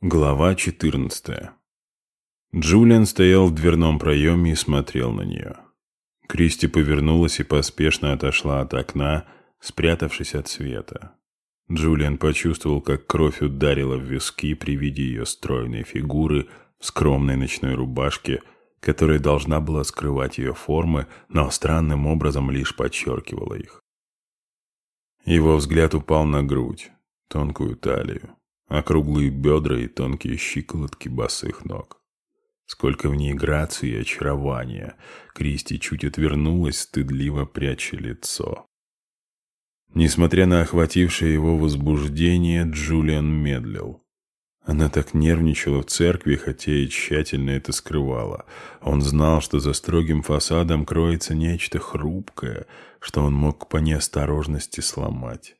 Глава 14 Джулиан стоял в дверном проеме и смотрел на нее. Кристи повернулась и поспешно отошла от окна, спрятавшись от света. Джулиан почувствовал, как кровь ударила в виски при виде ее стройной фигуры в скромной ночной рубашке, которая должна была скрывать ее формы, но странным образом лишь подчеркивала их. Его взгляд упал на грудь, тонкую талию округлые бедра и тонкие щиколотки босых ног. Сколько в ней грации и очарования. Кристи чуть отвернулась, стыдливо пряча лицо. Несмотря на охватившее его возбуждение, Джулиан медлил. Она так нервничала в церкви, хотя и тщательно это скрывала. Он знал, что за строгим фасадом кроется нечто хрупкое, что он мог по неосторожности сломать.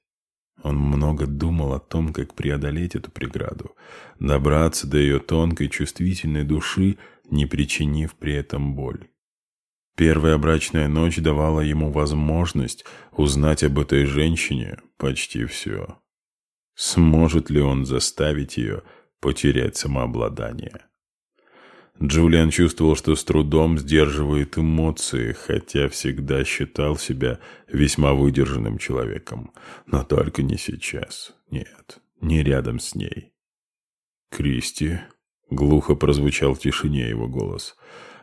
Он много думал о том, как преодолеть эту преграду, добраться до ее тонкой чувствительной души, не причинив при этом боль. Первая брачная ночь давала ему возможность узнать об этой женщине почти все. Сможет ли он заставить ее потерять самообладание? Джулиан чувствовал, что с трудом сдерживает эмоции, хотя всегда считал себя весьма выдержанным человеком. Но только не сейчас. Нет, не рядом с ней. «Кристи?» — глухо прозвучал в тишине его голос.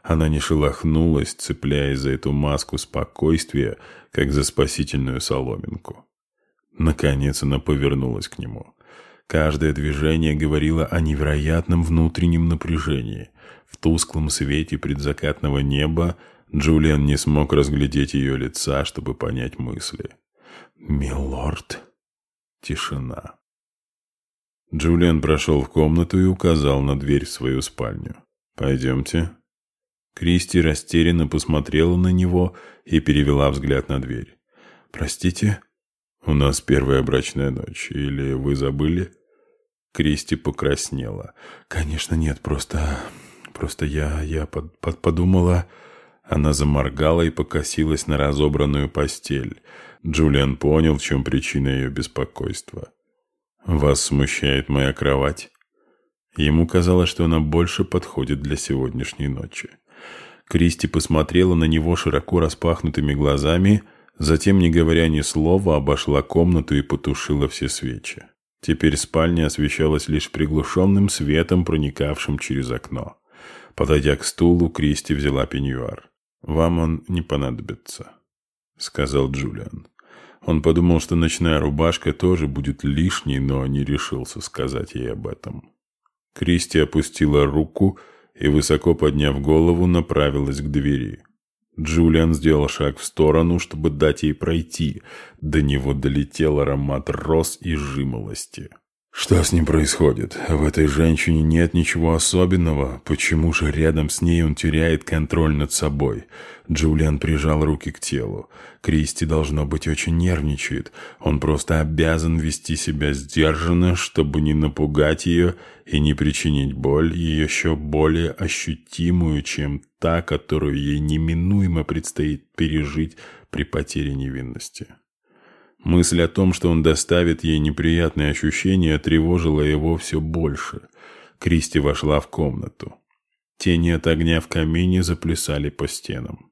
Она не шелохнулась, цепляясь за эту маску спокойствия, как за спасительную соломинку. Наконец она повернулась к нему. Каждое движение говорило о невероятном внутреннем напряжении. В тусклом свете предзакатного неба Джулиан не смог разглядеть ее лица, чтобы понять мысли. «Милорд!» Тишина. Джулиан прошел в комнату и указал на дверь в свою спальню. «Пойдемте». Кристи растерянно посмотрела на него и перевела взгляд на дверь. «Простите?» «У нас первая брачная ночь. Или вы забыли?» Кристи покраснела. «Конечно нет, просто... просто я... я под, под, подумала...» Она заморгала и покосилась на разобранную постель. Джулиан понял, в чем причина ее беспокойства. «Вас смущает моя кровать?» Ему казалось, что она больше подходит для сегодняшней ночи. Кристи посмотрела на него широко распахнутыми глазами Затем, не говоря ни слова, обошла комнату и потушила все свечи. Теперь спальня освещалась лишь приглушенным светом, проникавшим через окно. Подойдя к стулу, Кристи взяла пеньюар. «Вам он не понадобится», — сказал Джулиан. Он подумал, что ночная рубашка тоже будет лишней, но не решился сказать ей об этом. Кристи опустила руку и, высоко подняв голову, направилась к двери. Джулиан сделал шаг в сторону, чтобы дать ей пройти. До него долетел аромат роз и жимолости. Что с ним происходит? В этой женщине нет ничего особенного. Почему же рядом с ней он теряет контроль над собой? Джулиан прижал руки к телу. Кристи, должно быть, очень нервничает. Он просто обязан вести себя сдержанно, чтобы не напугать ее и не причинить боль, еще более ощутимую, чем та, которую ей неминуемо предстоит пережить при потере невинности. Мысль о том, что он доставит ей неприятные ощущения, тревожила его все больше. Кристи вошла в комнату. Тени от огня в камине заплясали по стенам.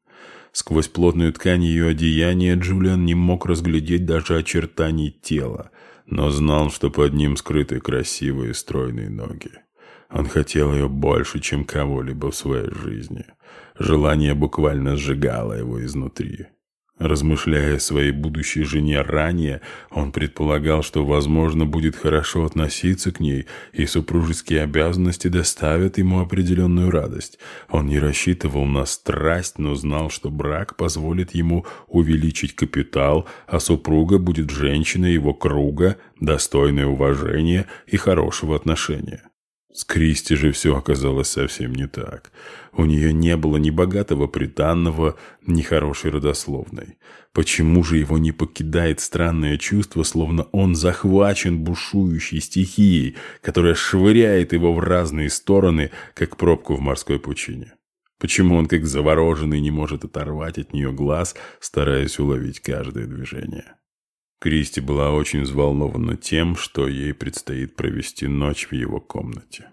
Сквозь плотную ткань ее одеяния Джулиан не мог разглядеть даже очертаний тела, но знал, что под ним скрыты красивые стройные ноги. Он хотел ее больше, чем кого-либо в своей жизни. Желание буквально сжигало его изнутри. Размышляя о своей будущей жене ранее, он предполагал, что, возможно, будет хорошо относиться к ней, и супружеские обязанности доставят ему определенную радость. Он не рассчитывал на страсть, но знал, что брак позволит ему увеличить капитал, а супруга будет женщиной его круга, достойной уважения и хорошего отношения. С Кристи же все оказалось совсем не так. У нее не было ни богатого приданного, ни хорошей родословной. Почему же его не покидает странное чувство, словно он захвачен бушующей стихией, которая швыряет его в разные стороны, как пробку в морской пучине? Почему он, как завороженный, не может оторвать от нее глаз, стараясь уловить каждое движение? Кристи была очень взволнована тем, что ей предстоит провести ночь в его комнате.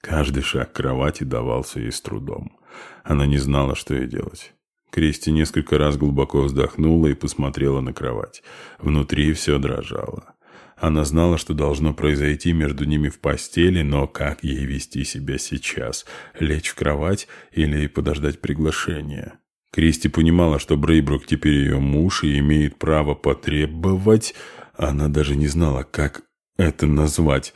Каждый шаг кровати давался ей с трудом. Она не знала, что ей делать. Кристи несколько раз глубоко вздохнула и посмотрела на кровать. Внутри все дрожало. Она знала, что должно произойти между ними в постели, но как ей вести себя сейчас? Лечь в кровать или подождать приглашения? Кристи понимала, что Брейбрук теперь ее муж и имеет право потребовать. Она даже не знала, как это назвать.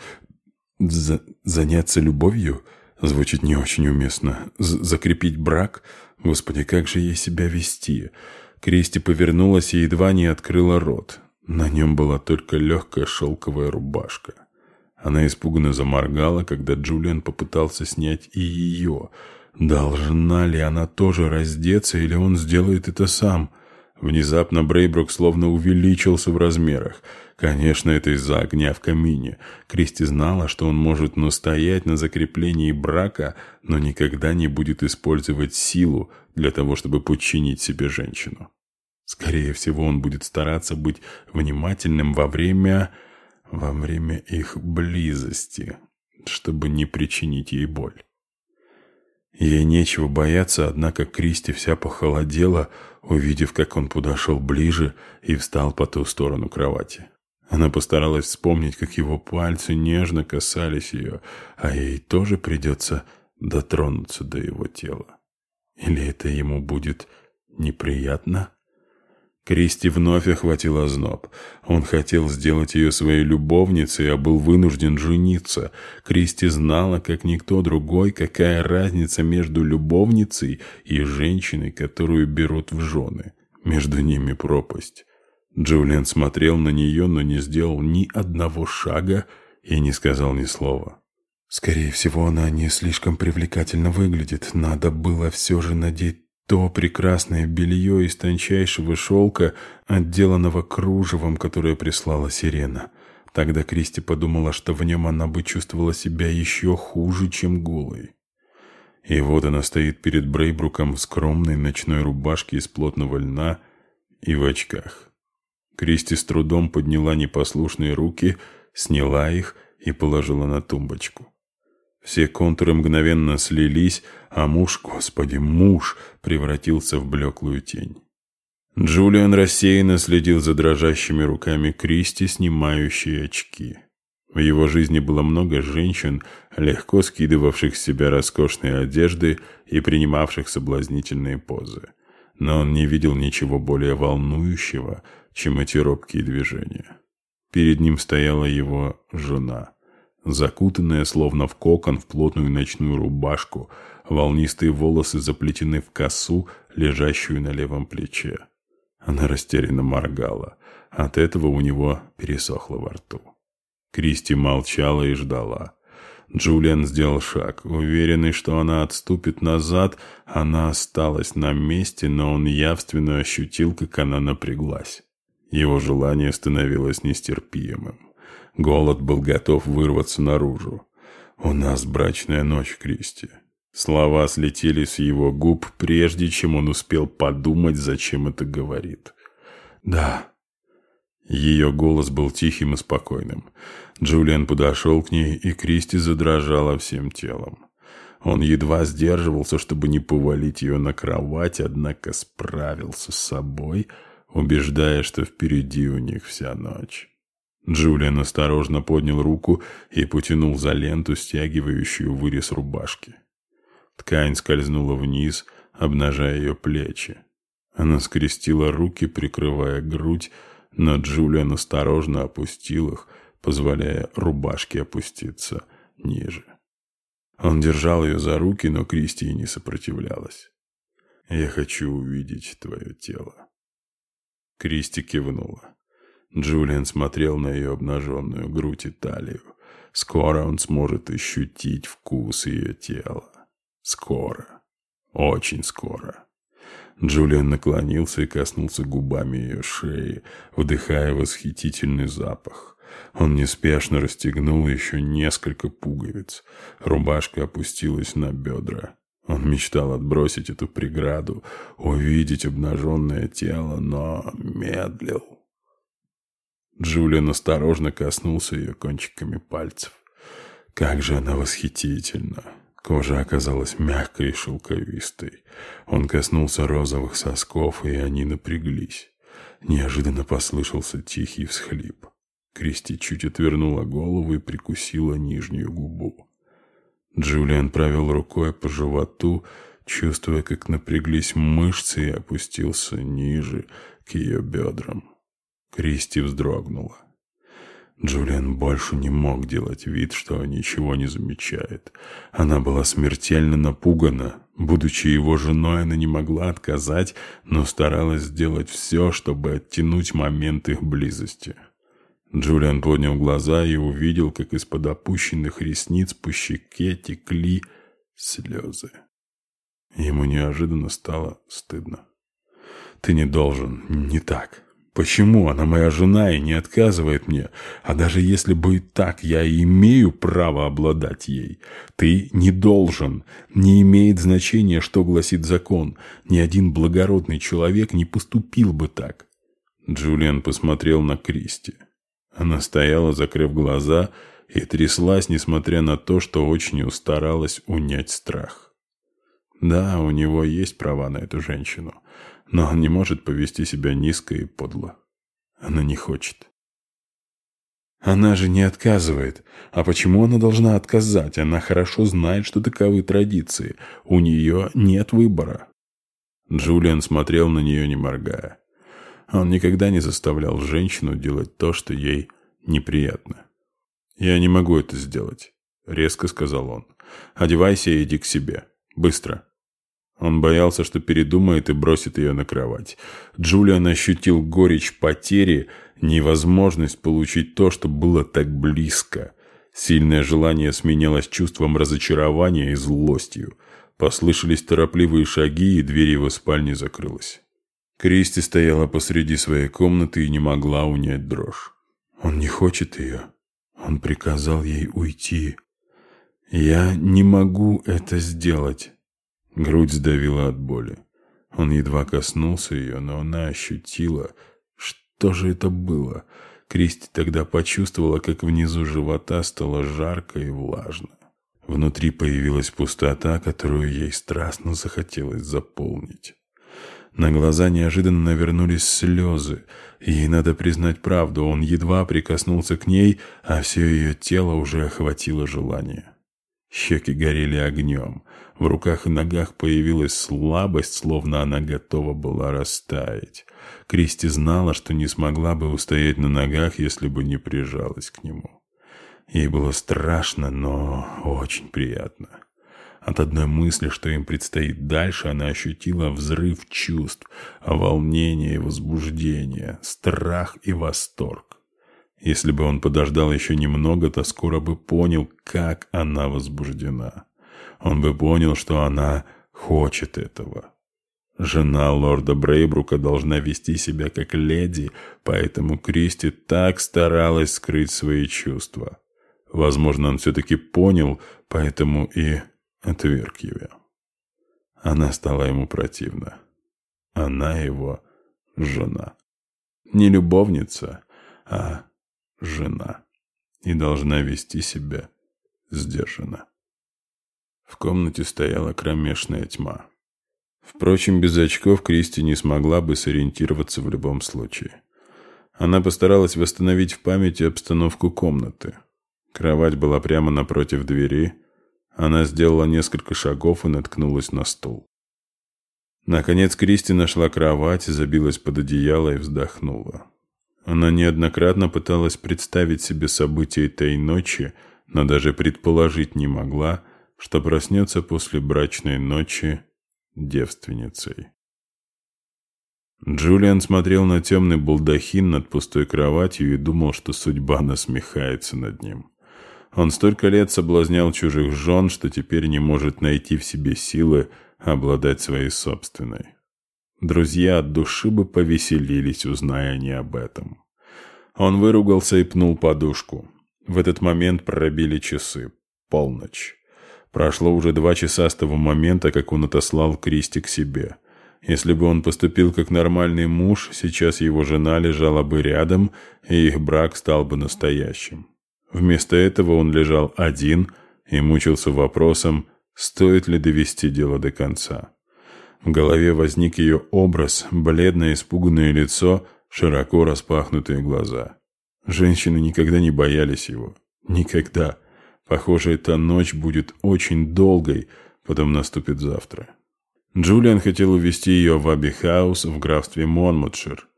За заняться любовью? Звучит не очень уместно. З закрепить брак? Господи, как же ей себя вести? Кристи повернулась и едва не открыла рот. На нем была только легкая шелковая рубашка. Она испуганно заморгала, когда Джулиан попытался снять и ее – Должна ли она тоже раздеться, или он сделает это сам? Внезапно Брейбрук словно увеличился в размерах. Конечно, это из-за огня в камине. Кристи знала, что он может настоять на закреплении брака, но никогда не будет использовать силу для того, чтобы подчинить себе женщину. Скорее всего, он будет стараться быть внимательным во время... во время их близости, чтобы не причинить ей боль. Ей нечего бояться, однако Кристи вся похолодела, увидев, как он подошел ближе и встал по ту сторону кровати. Она постаралась вспомнить, как его пальцы нежно касались ее, а ей тоже придется дотронуться до его тела. Или это ему будет неприятно? Кристи вновь охватил озноб. Он хотел сделать ее своей любовницей, а был вынужден жениться. Кристи знала, как никто другой, какая разница между любовницей и женщиной, которую берут в жены. Между ними пропасть. Джулиан смотрел на нее, но не сделал ни одного шага и не сказал ни слова. Скорее всего, она не слишком привлекательно выглядит. Надо было все же надеть то прекрасное белье из тончайшего шелка, отделанного кружевом, которое прислала сирена. Тогда Кристи подумала, что в нем она бы чувствовала себя еще хуже, чем голой. И вот она стоит перед Брейбруком в скромной ночной рубашке из плотного льна и в очках. Кристи с трудом подняла непослушные руки, сняла их и положила на тумбочку. Все контуры мгновенно слились, а муж, господи, муж, превратился в блеклую тень. Джулиан рассеянно следил за дрожащими руками Кристи, снимающей очки. В его жизни было много женщин, легко скидывавших с себя роскошные одежды и принимавших соблазнительные позы. Но он не видел ничего более волнующего, чем эти робкие движения. Перед ним стояла его жена – Закутанная, словно в кокон, в плотную ночную рубашку, волнистые волосы заплетены в косу, лежащую на левом плече. Она растерянно моргала. От этого у него пересохло во рту. Кристи молчала и ждала. Джулиан сделал шаг. Уверенный, что она отступит назад, она осталась на месте, но он явственно ощутил, как она напряглась. Его желание становилось нестерпимым. Голод был готов вырваться наружу. «У нас брачная ночь, Кристи». Слова слетели с его губ, прежде чем он успел подумать, зачем это говорит. «Да». Ее голос был тихим и спокойным. Джулиан подошел к ней, и Кристи задрожала всем телом. Он едва сдерживался, чтобы не повалить ее на кровать, однако справился с собой, убеждая, что впереди у них вся ночь. Джулиан осторожно поднял руку и потянул за ленту, стягивающую вырез рубашки. Ткань скользнула вниз, обнажая ее плечи. Она скрестила руки, прикрывая грудь, но Джулиан осторожно опустил их, позволяя рубашке опуститься ниже. Он держал ее за руки, но Кристи не сопротивлялась. «Я хочу увидеть твое тело». Кристи кивнула. Джулиан смотрел на ее обнаженную грудь и талию. Скоро он сможет ощутить вкус ее тела. Скоро. Очень скоро. Джулиан наклонился и коснулся губами ее шеи, вдыхая восхитительный запах. Он неспешно расстегнул еще несколько пуговиц. Рубашка опустилась на бедра. Он мечтал отбросить эту преграду, увидеть обнаженное тело, но медлил. Джулиан осторожно коснулся ее кончиками пальцев. Как же она восхитительна! Кожа оказалась мягкой и шелковистой. Он коснулся розовых сосков, и они напряглись. Неожиданно послышался тихий всхлип. Кристи чуть отвернула голову и прикусила нижнюю губу. Джулиан провел рукой по животу, чувствуя, как напряглись мышцы, и опустился ниже, к ее бедрам. Кристи вздрогнула. Джулиан больше не мог делать вид, что ничего не замечает. Она была смертельно напугана. Будучи его женой, она не могла отказать, но старалась сделать все, чтобы оттянуть момент их близости. Джулиан поднял глаза и увидел, как из-под опущенных ресниц по щеке текли слезы. Ему неожиданно стало стыдно. «Ты не должен, не так. Почему она моя жена и не отказывает мне? А даже если бы и так, я и имею право обладать ей. Ты не должен. Не имеет значения, что гласит закон. Ни один благородный человек не поступил бы так. Джулиан посмотрел на Кристи. Она стояла, закрыв глаза, и тряслась, несмотря на то, что очень устаралась унять страх. Да, у него есть права на эту женщину но он не может повести себя низко и подло. Она не хочет. Она же не отказывает. А почему она должна отказать? Она хорошо знает, что таковы традиции. У нее нет выбора. Джулиан смотрел на нее, не моргая. Он никогда не заставлял женщину делать то, что ей неприятно. «Я не могу это сделать», — резко сказал он. «Одевайся и иди к себе. Быстро». Он боялся, что передумает и бросит ее на кровать. Джулиан ощутил горечь потери, невозможность получить то, что было так близко. Сильное желание сменялось чувством разочарования и злостью. Послышались торопливые шаги, и дверь его спальни закрылась. Кристи стояла посреди своей комнаты и не могла унять дрожь. Он не хочет ее. Он приказал ей уйти. «Я не могу это сделать». Грудь сдавила от боли. Он едва коснулся ее, но она ощутила, что же это было. Кристи тогда почувствовала, как внизу живота стало жарко и влажно. Внутри появилась пустота, которую ей страстно захотелось заполнить. На глаза неожиданно навернулись слезы. Ей надо признать правду, он едва прикоснулся к ней, а все ее тело уже охватило желание. Щеки горели огнем. В руках и ногах появилась слабость, словно она готова была растаять. Кристи знала, что не смогла бы устоять на ногах, если бы не прижалась к нему. Ей было страшно, но очень приятно. От одной мысли, что им предстоит дальше, она ощутила взрыв чувств, волнение и возбуждение, страх и восторг. Если бы он подождал еще немного, то скоро бы понял, как она возбуждена. Он бы понял, что она хочет этого. Жена лорда Брейбрука должна вести себя как леди, поэтому Кристи так старалась скрыть свои чувства. Возможно, он все-таки понял, поэтому и отверг ее. Она стала ему противна. Она его жена. Не любовница, а жена. И должна вести себя сдержанно. В комнате стояла кромешная тьма. Впрочем, без очков Кристи не смогла бы сориентироваться в любом случае. Она постаралась восстановить в памяти обстановку комнаты. Кровать была прямо напротив двери. Она сделала несколько шагов и наткнулась на стул. Наконец Кристи нашла кровать, забилась под одеяло и вздохнула. Она неоднократно пыталась представить себе события этой ночи, но даже предположить не могла, что проснется после брачной ночи девственницей. Джулиан смотрел на темный балдахин над пустой кроватью и думал, что судьба насмехается над ним. Он столько лет соблазнял чужих жен, что теперь не может найти в себе силы обладать своей собственной. Друзья от души бы повеселились, узная они об этом. Он выругался и пнул подушку. В этот момент пробили часы. Полночь. Прошло уже два часа с того момента, как он отослал Кристи к себе. Если бы он поступил как нормальный муж, сейчас его жена лежала бы рядом, и их брак стал бы настоящим. Вместо этого он лежал один и мучился вопросом, стоит ли довести дело до конца. В голове возник ее образ, бледное испуганное лицо, широко распахнутые глаза. Женщины никогда не боялись его. Никогда. Похоже, эта ночь будет очень долгой, потом наступит завтра. Джулиан хотел увезти ее в Аби-хаус в графстве Монмутшир.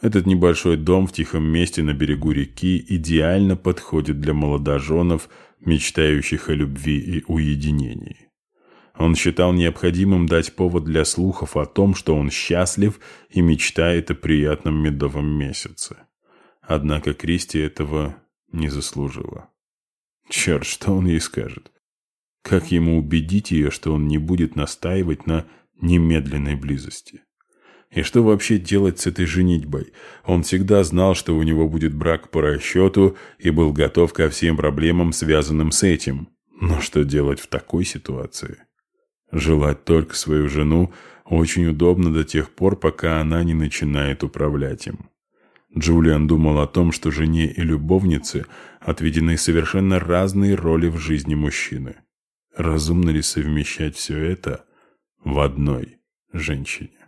Этот небольшой дом в тихом месте на берегу реки идеально подходит для молодоженов, мечтающих о любви и уединении. Он считал необходимым дать повод для слухов о том, что он счастлив и мечтает о приятном медовом месяце. Однако Кристи этого не заслужила. Черт, что он ей скажет? Как ему убедить ее, что он не будет настаивать на немедленной близости? И что вообще делать с этой женитьбой? Он всегда знал, что у него будет брак по расчету и был готов ко всем проблемам, связанным с этим. Но что делать в такой ситуации? Желать только свою жену очень удобно до тех пор, пока она не начинает управлять им. Джулиан думал о том, что жене и любовнице отведены совершенно разные роли в жизни мужчины. Разумно ли совмещать все это в одной женщине?